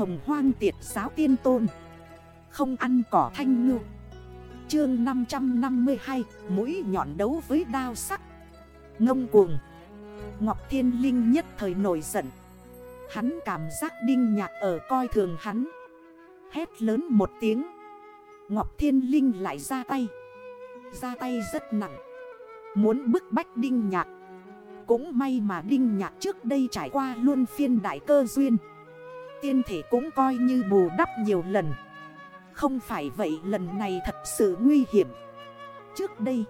hồng hoang tiệt giáo tiên tôn. Không ăn cỏ thanh ngư. Chương 552 Mũi nhọn đấu với đao sắc. Ngông cuồng. Ngọc Thiên Linh nhất thời nổi giận. Hắn cảm giác đinh nhạc ở coi thường hắn. Hét lớn một tiếng. Ngọc Thiên Linh lại ra tay. Ra tay rất nặng. Muốn bức bách đinh nhạc. Cũng may mà đinh nhạc trước đây trải qua luôn phiên đại cơ duyên. Tiên thể cũng coi như bù đắp nhiều lần. Không phải vậy, lần này thật sự nguy hiểm. Trước đây,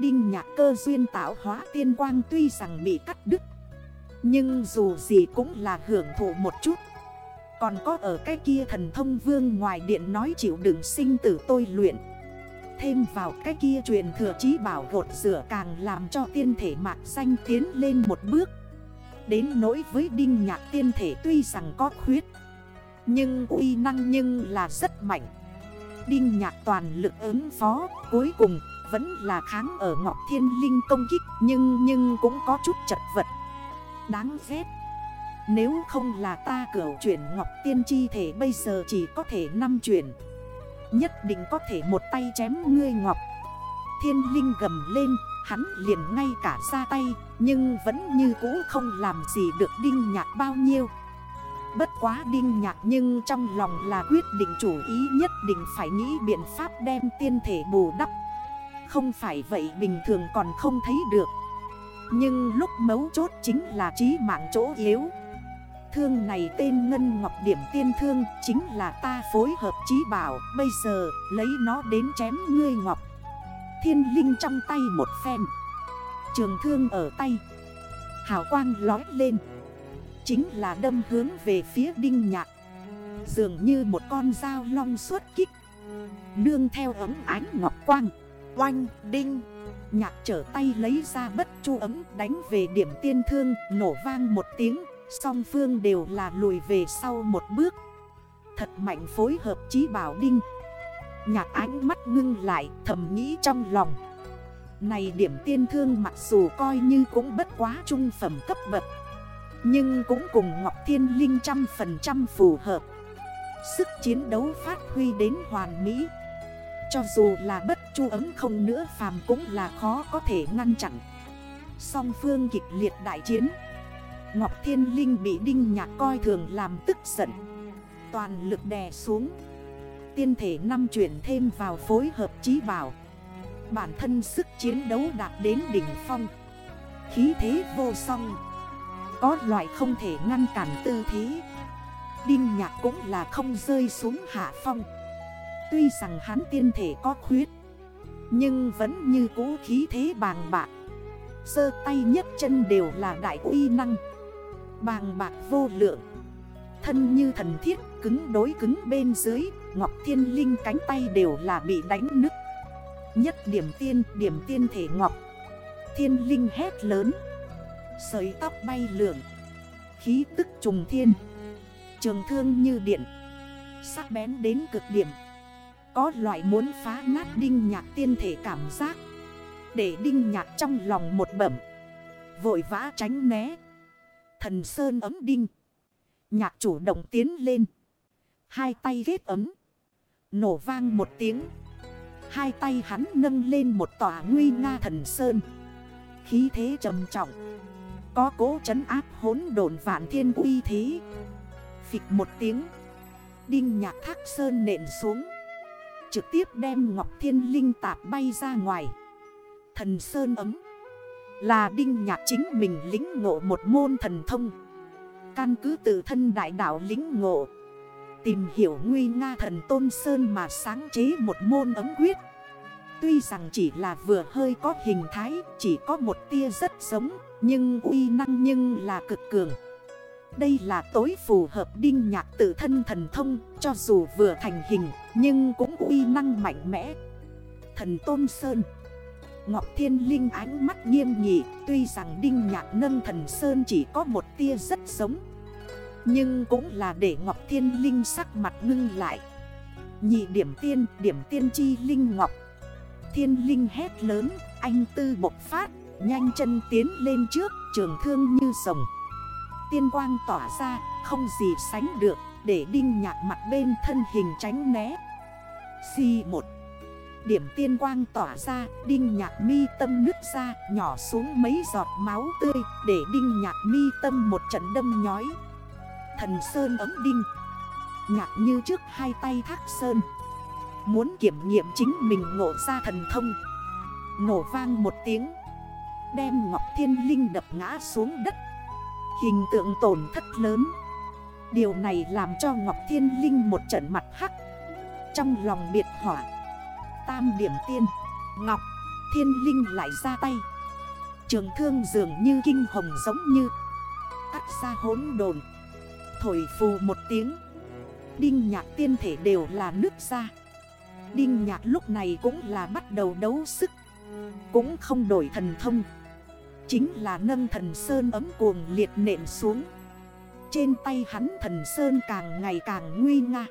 Đinh nhạc cơ duyên tạo hóa tiên quang tuy rằng bị cắt đứt, Nhưng dù gì cũng là hưởng thụ một chút. Còn có ở cái kia thần thông vương ngoài điện nói chịu đựng sinh tử tôi luyện. Thêm vào cái kia truyền thừa chí bảo gột rửa càng làm cho tiên thể mạc xanh tiến lên một bước. Đến nỗi với đinh nhạc tiên thể tuy rằng có khuyết, Nhưng uy năng nhưng là rất mạnh. Đinh nhạc toàn lực ứng phó, Cuối cùng vẫn là kháng ở Ngọc Thiên Linh công kích, Nhưng nhưng cũng có chút chật vật. Đáng ghét, Nếu không là ta cửu chuyển Ngọc Tiên Chi thể bây giờ chỉ có thể 5 chuyển, Nhất định có thể một tay chém ngươi Ngọc Thiên Linh gầm lên, Hắn liền ngay cả ra tay, Nhưng vẫn như cũ không làm gì được Đinh Nhạc bao nhiêu. Bất quá Đinh Nhạc nhưng trong lòng là quyết định chủ ý nhất định phải nghĩ biện pháp đem tiên thể bù đắp. Không phải vậy bình thường còn không thấy được. Nhưng lúc mấu chốt chính là trí mạng chỗ yếu. Thương này tên Ngân Ngọc Điểm Tiên Thương Chính là ta phối hợp trí bảo, Bây giờ lấy nó đến chém ngươi Ngọc. Thiên linh trong tay một phen. Trường thương ở tay. Hào quang lói lên. Chính là đâm hướng về phía đinh nhạc. Dường như một con dao long suốt kích. Nương theo ấm ánh ngọc quang. Oanh, đinh. Nhạc trở tay lấy ra bất chu ấm đánh về điểm tiên thương, Nổ vang một tiếng, Song phương đều là lùi về sau một bước. Thật mạnh phối hợp chí bảo đinh. Nhạc ánh mắt ngưng lại, thầm nghĩ trong lòng. Này điểm tiên thương mặc dù coi như cũng bất quá trung phẩm cấp bậc, Nhưng cũng cùng Ngọc Thiên Linh trăm phần trăm phù hợp. Sức chiến đấu phát huy đến hoàn mỹ. Cho dù là bất chu ấm không nữa, phàm cũng là khó có thể ngăn chặn. Song phương kịch liệt đại chiến, Ngọc Thiên Linh bị Đinh Nhạc coi thường làm tức giận. Toàn lực đè xuống. Tiên thể năm chuyển thêm vào phối hợp trí bảo. Bản thân sức chiến đấu đạt đến đỉnh phong. Khí thế vô song. Có loại không thể ngăn cản tư thế. Đinh nhạc cũng là không rơi xuống hạ phong. Tuy rằng hắn tiên thể có khuyết, Nhưng vẫn như cũ khí thế bàng bạc. Sơ tay nhất chân đều là đại uy năng. Bàng bạc vô lượng. Thân như thần thiết, cứng đối cứng bên dưới. Ngọc Thiên Linh cánh tay đều là bị đánh nứt. Nhất điểm tiên, điểm tiên thể Ngọc. Thiên Linh hét lớn. Sợi tóc bay lượn. Khí tức trùng thiên. Trường thương như điện. Sắc bén đến cực điểm. Có loại muốn phá nát đinh nhạc tiên thể cảm giác. Để đinh nhạc trong lòng một bẩm. Vội vã tránh né. Thần Sơn ấm đinh. Nhạc chủ động tiến lên. Hai tay ghét ấm. Nổ vang một tiếng. Hai tay hắn nâng lên một tòa nguy nga thần sơn. Khí thế trầm trọng. Có cố trấn áp hốn đồn vạn thiên uy thế. Phịch một tiếng. Đinh nhạc thác sơn nện xuống. Trực tiếp đem Ngọc Thiên Linh tạp bay ra ngoài. Thần sơn ấm. Là đinh nhạc chính mình lính ngộ một môn thần thông. Căn cứ tự thân đại đạo lính ngộ. Tìm hiểu nguy nga thần tôn sơn mà sáng chế một môn ấm quyết. Tuy rằng chỉ là vừa hơi có hình thái, Chỉ có một tia rất giống, Nhưng uy năng nhưng là cực cường. Đây là tối phù hợp đinh nhạc tự thân thần thông, Cho dù vừa thành hình, Nhưng cũng uy năng mạnh mẽ. Thần Tôn Sơn. Ngọc Thiên Linh ánh mắt nghiêm nghị, Tuy rằng đinh nhạc nâng thần Sơn chỉ có một tia rất giống nhưng cũng là để Ngọc Thiên Linh sắc mặt ngưng lại. Nhị điểm tiên, điểm tiên chi Linh Ngọc. Thiên Linh hét lớn, anh tư bộc phát Nhanh chân tiến lên trước, trường thương như rồng. Tiên quang tỏa ra, không gì sánh được Để đinh nhạc mặt bên thân hình tránh né. Xì một. Điểm tiên quang tỏa ra Đinh nhạc mi tâm nứt ra Nhỏ xuống mấy giọt máu tươi Để đinh nhạc mi tâm một trận đâm nhói. Thần sơn ấm đinh. Ngạc như trước hai tay thác sơn. Muốn kiểm nghiệm chính mình ngộ ra thần thông. Nổ vang một tiếng. Đem Ngọc Thiên Linh đập ngã xuống đất. Hình tượng tổn thất lớn. Điều này làm cho Ngọc Thiên Linh một trận mặt hắc. Trong lòng biệt hỏa Tam điểm tiên. Ngọc Thiên Linh lại ra tay. Trường thương dường như kinh hồng giống như. Cắt ra hốn đồn Thổi phù một tiếng. Đinh nhạc tiên thể đều là nước ra Đinh nhạc lúc này cũng là bắt đầu đấu sức. Cũng không đổi thần thông. Chính là nâng thần sơn ấm cuồng liệt nện xuống. Trên tay hắn thần sơn càng ngày càng nguy nga.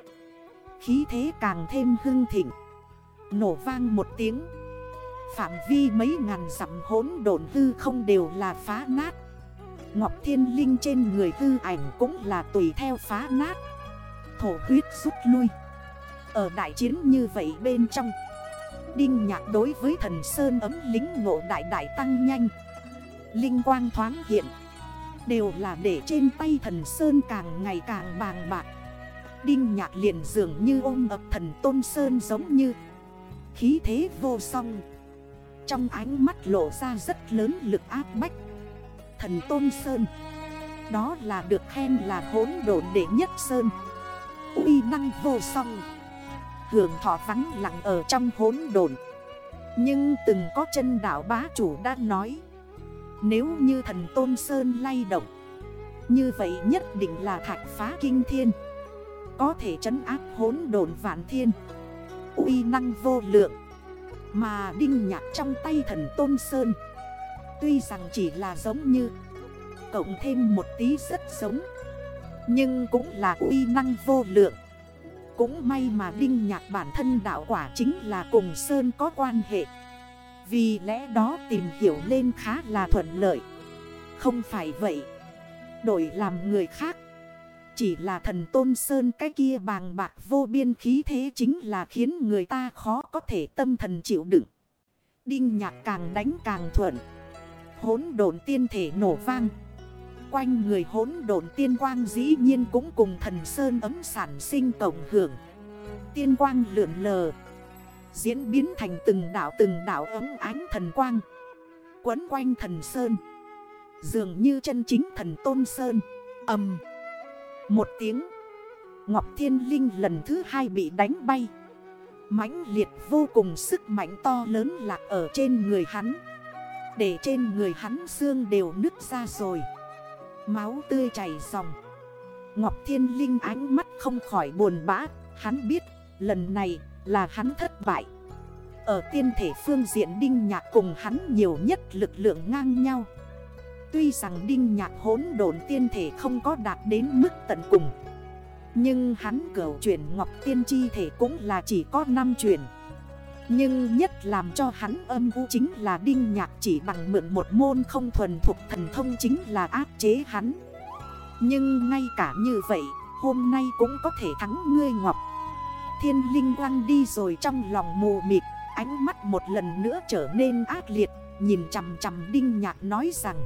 Khí thế càng thêm hưng thịnh. Nổ vang một tiếng. Phạm vi mấy ngàn dặm hốn độn hư không đều là phá nát. Ngọc Thiên Linh trên người tư ảnh cũng là tùy theo phá nát. Thổ huyết rút lui. Ở đại chiến như vậy bên trong, Đinh nhạc đối với thần Sơn ấm lính ngộ đại đại tăng nhanh. Linh quang thoáng hiện, Đều là để trên tay thần Sơn càng ngày càng bàng bạc. Đinh nhạc liền dường như ôm ập thần Tôn Sơn giống như Khí thế vô song. Trong ánh mắt lộ ra rất lớn lực áp bách. Thần Tôn Sơn. Đó là được khen là hốn độn đệ nhất Sơn. Uy năng vô song. Hưởng thọ vắng lặng ở trong hốn đồn Nhưng từng có chân đảo bá chủ đã nói, Nếu như thần Tôn Sơn lay động, Như vậy nhất định là thạch phá kinh thiên, Có thể trấn áp hốn đồn vạn thiên. Uy năng vô lượng. Mà đinh nhạc trong tay thần Tôn Sơn Tuy rằng chỉ là giống như, Cộng thêm một tí rất giống, Nhưng cũng là uy năng vô lượng. Cũng may mà Đinh Nhạc bản thân đạo quả chính là cùng Sơn có quan hệ. Vì lẽ đó tìm hiểu lên khá là thuận lợi. Không phải vậy, Đổi làm người khác, Chỉ là thần Tôn Sơn cái kia bàng bạc vô biên khí thế chính là khiến người ta khó có thể tâm thần chịu đựng. Đinh Nhạc càng đánh càng thuận. Hốn độn tiên thể nổ vang. Quanh người hốn độn tiên quang dĩ nhiên cũng cùng thần sơn ấm sản sinh tổng hưởng. Tiên quang lượn lờ, Diễn biến thành từng đảo từng đảo ấm ánh thần quang, Quấn quanh thần sơn. Dường như chân chính thần tôn sơn. Âm Một tiếng, Ngọc Thiên Linh lần thứ hai bị đánh bay. Mãnh liệt vô cùng sức mạnh to lớn lạc ở trên người hắn. Để trên người hắn xương đều nứt ra rồi. Máu tươi chảy dòng. Ngọc Thiên Linh ánh mắt không khỏi buồn bã. Hắn biết, lần này là hắn thất bại. Ở tiên thể phương diện Đinh Nhạc cùng hắn nhiều nhất lực lượng ngang nhau. Tuy rằng Đinh Nhạc hốn độn tiên thể không có đạt đến mức tận cùng, Nhưng hắn cửu chuyển Ngọc Tiên Chi thể cũng là chỉ có 5 chuyển nhưng nhất làm cho hắn âm u chính là Đinh Nhạc chỉ bằng mượn một môn không thuần thuộc thần thông chính là áp chế hắn. Nhưng ngay cả như vậy, hôm nay cũng có thể thắng ngươi Ngọc. Thiên Linh quang đi rồi trong lòng mù mịt, ánh mắt một lần nữa trở nên ác liệt, nhìn chằm chằm Đinh Nhạc nói rằng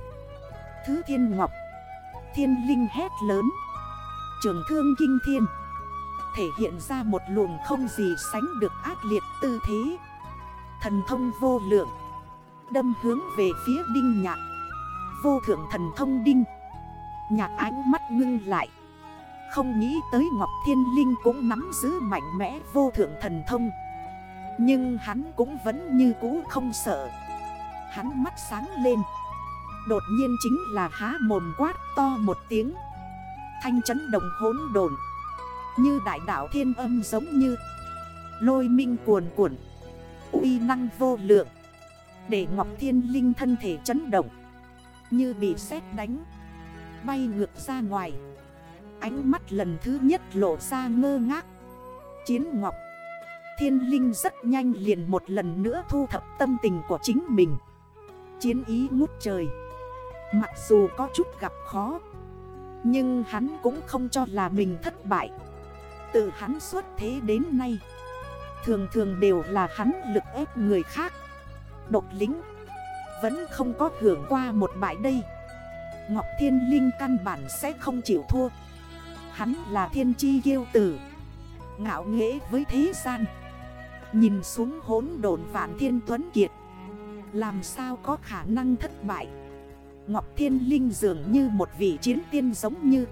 Thứ Thiên Ngọc, Thiên Linh hét lớn, trường thương kinh thiên thể hiện ra một luồng không gì sánh được ác liệt tư thế. Thần thông vô lượng, Đâm hướng về phía đinh nhạc. Vô thượng thần thông đinh, Nhạc ánh mắt ngưng lại. Không nghĩ tới Ngọc Thiên Linh cũng nắm giữ mạnh mẽ vô thượng thần thông. Nhưng hắn cũng vẫn như cũ không sợ. Hắn mắt sáng lên. Đột nhiên chính là há mồm quát to một tiếng. Thanh chấn đồng hốn đồn như đại đảo thiên âm giống như. Lôi minh cuồn cuộn. Uy năng vô lượng. Để Ngọc Thiên Linh thân thể chấn động. Như bị sét đánh. Bay ngược ra ngoài. Ánh mắt lần thứ nhất lộ ra ngơ ngác. Chiến Ngọc. Thiên Linh rất nhanh liền một lần nữa thu thập tâm tình của chính mình. Chiến ý ngút trời. Mặc dù có chút gặp khó. Nhưng hắn cũng không cho là mình thất bại. Từ hắn xuất thế đến nay. Thường thường đều là hắn lực ép người khác. Độc lính Vẫn không có hưởng qua một bại đây. Ngọc Thiên Linh căn bản sẽ không chịu thua. Hắn là thiên chi ghiêu tử, Ngạo nghễ với thế gian. Nhìn xuống hốn đồn vạn thiên tuấn kiệt, Làm sao có khả năng thất bại? Ngọc Thiên Linh dường như một vị chiến tiên giống như,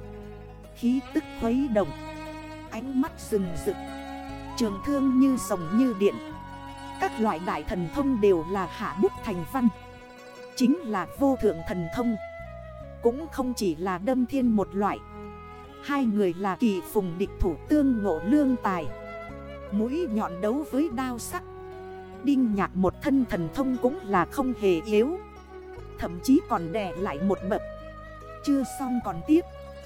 Khí tức khuấy động. Ánh mắt rừng rực. Trường thương như sồng như điện. Các loại đại thần thông đều là hạ bút thành văn. Chính là vô thượng thần thông. Cũng không chỉ là đâm thiên một loại. Hai người là kỳ phùng địch thủ tương ngộ lương tài. Mũi nhọn đấu với đao sắc. Đinh nhạc một thân thần thông cũng là không hề yếu. Thậm chí còn đè lại một bậc. Chưa xong còn tiếp.